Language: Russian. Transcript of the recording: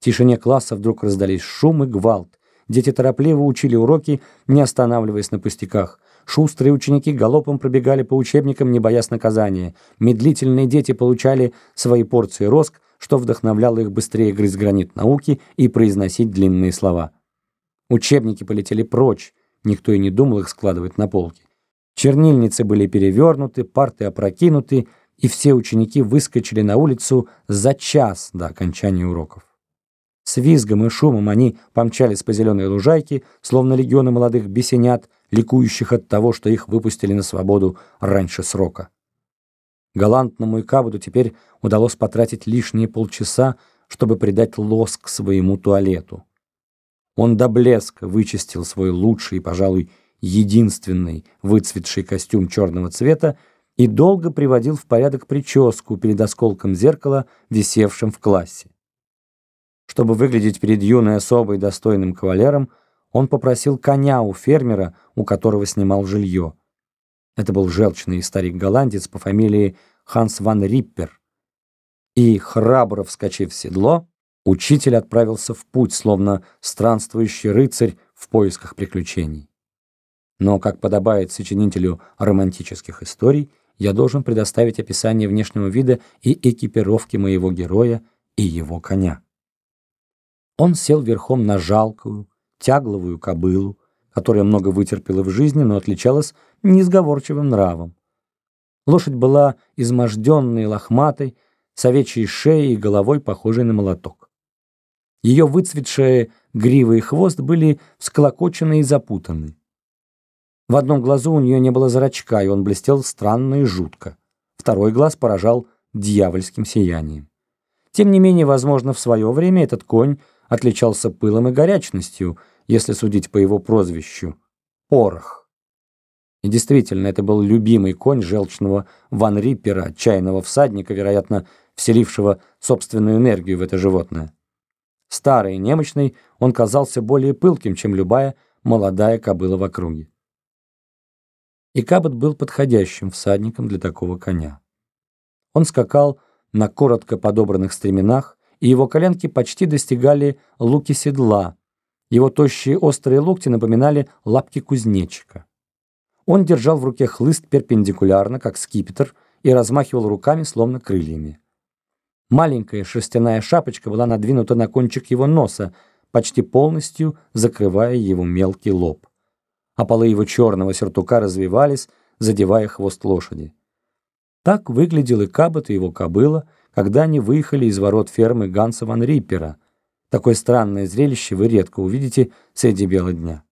В тишине класса вдруг раздались шум и гвалт. Дети торопливо учили уроки, не останавливаясь на пустяках. Шустрые ученики галопом пробегали по учебникам, не боясь наказания. Медлительные дети получали свои порции роск, что вдохновляло их быстрее грызть гранит науки и произносить длинные слова. Учебники полетели прочь, никто и не думал их складывать на полке. Чернильницы были перевернуты, парты опрокинуты, и все ученики выскочили на улицу за час до окончания уроков. С визгом и шумом они помчались по зеленой лужайке, словно легионы молодых бесенят, ликующих от того, что их выпустили на свободу раньше срока. Галантному Икабуду теперь удалось потратить лишние полчаса, чтобы придать лоск своему туалету. Он до блеска вычистил свой лучший и, пожалуй, единственный выцветший костюм черного цвета и долго приводил в порядок прическу перед осколком зеркала, висевшим в классе. Чтобы выглядеть перед юной особой достойным кавалером, он попросил коня у фермера, у которого снимал жилье. Это был желчный старик-голландец по фамилии Ханс ван Риппер. И, храбро вскочив в седло, учитель отправился в путь, словно странствующий рыцарь в поисках приключений. Но, как подобает сочинителю романтических историй, я должен предоставить описание внешнего вида и экипировки моего героя и его коня. Он сел верхом на жалкую, тягловую кобылу, которая много вытерпела в жизни, но отличалась несговорчивым нравом. Лошадь была изможденной, лохматой, с овечьей шеей и головой, похожей на молоток. Ее выцветшие гривы и хвост были всклокочены и запутаны. В одном глазу у нее не было зрачка, и он блестел странно и жутко. Второй глаз поражал дьявольским сиянием. Тем не менее, возможно, в свое время этот конь отличался пылом и горячностью, если судить по его прозвищу — Порох. И действительно, это был любимый конь желчного Ван Риппера, отчаянного всадника, вероятно, вселившего собственную энергию в это животное. Старый и немощный, он казался более пылким, чем любая молодая кобыла в округе. И Кабот был подходящим всадником для такого коня. Он скакал на коротко подобранных стременах, и его коленки почти достигали луки седла. Его тощие острые локти напоминали лапки кузнечика. Он держал в руке хлыст перпендикулярно, как скипетр, и размахивал руками, словно крыльями. Маленькая шерстяная шапочка была надвинута на кончик его носа, почти полностью закрывая его мелкий лоб. А полы его черного сюртука развивались, задевая хвост лошади. Так выглядел и Кабот и его кобыла, когда они выехали из ворот фермы Ганса ван Риппера. Такое странное зрелище вы редко увидите среди бела дня.